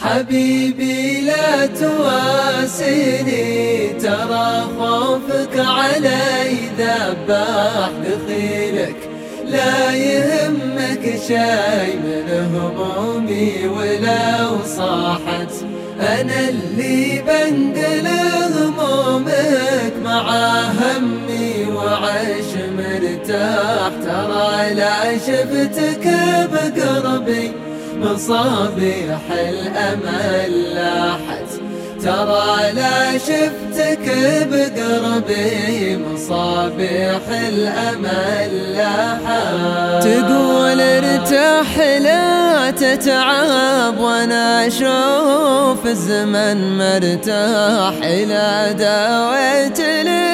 حبيبي لا تواسيني ترى خوفك علي ذباح دخيلك. لا يهمك شي من همومي ولو صاحت. أنا اللي بنقل همومك مع همي وعيش مرتاح. ترى لا شفتك بقربي. مصابيح الأمل لاحت. ترى لا شفتك بقربي مصابيح الأمل لاحت. تقول ارتاح لا تتعب وأنا أشوف الزمن مرتاح إلى داويت لي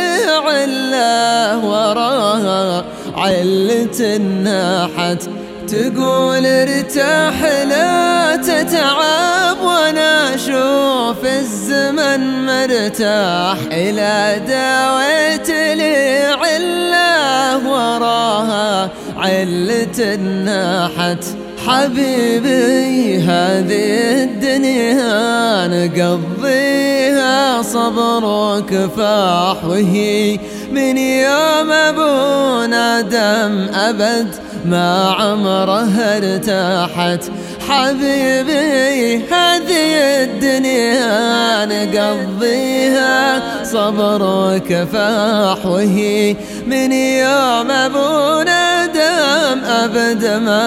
عله وراها علة الناحت. تقول ارتاح لا تتعب وأنا أشوف الزمن مرتاح. إلى داويت لي عله وراها علة ناحت حبيبي هذه الدنيا نقضيها صبر وكفاح وهي من يوم أبونا دم أبد. ما عمرها ارتاحت. حبيبي هذه الدنيا نقضيها صبر وكفاح وهي من يوم أبونا دم أبد ما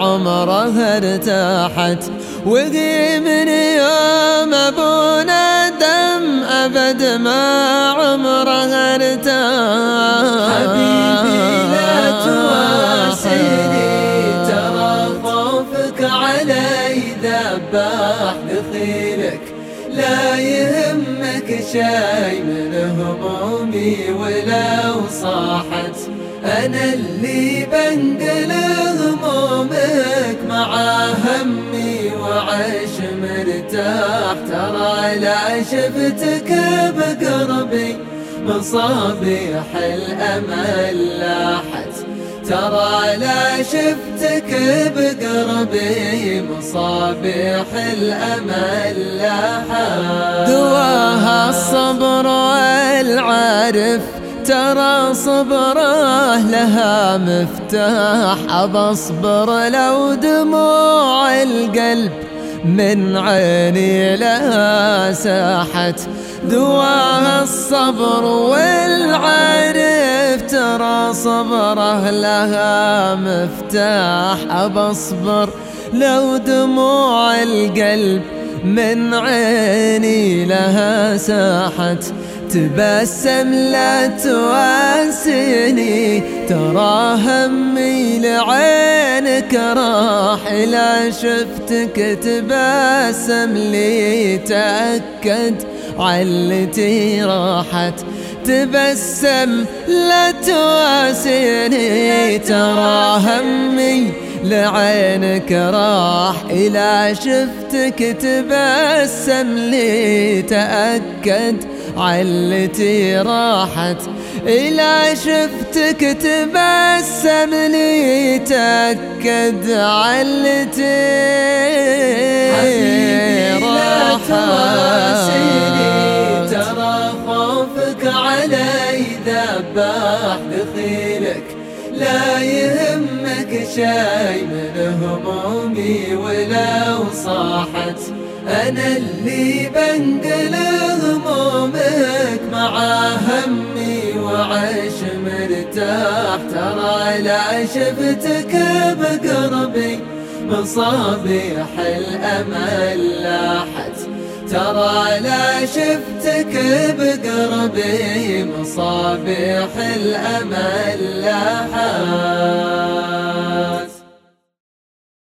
عمرها ارتاحت. وهي من يوم أبونا دم أبد ما عمرها ارتاحت. حبيبي. ذباح دخيلك لا يهمك شي من همومي ولو صاحت. أنا اللي بنقل همومك مع همي وعيش مرتاح. ترى لا شفتك بقربي مصابيح الأمل لاحت ترى لا شفتك بقربي مصابيح الأمل لاحت دواها الصبر والعارف ترى صبره لها مفتاح. أبصبر لو دموع القلب من عيني لها ساحت. دواها الصبر والعارف ترى صبره لها مفتاح. أبصبر لو دموع القلب من عيني لها ساحت. تبسم لا تواسيني ترى همي لعينك راح. لا شفتك تبسم لي تأكد علتي راحت تبسم لا تواسيني ترى همي لعينك راح. إلى شفتك تبسم لي تأكد علتي راحت. إلى شفتك تبسم لي تأكد علتي. راحت ذباح دخيلك لا يهمك شي من همومي ولو صاحت. أنا اللي بنقل همومك مع همي وعيش مرتاح. ترى لا شفتك بقربي مصابيح الأمل لاحت. ترى لا شفتك بقربي مصابيح الأمل لاحت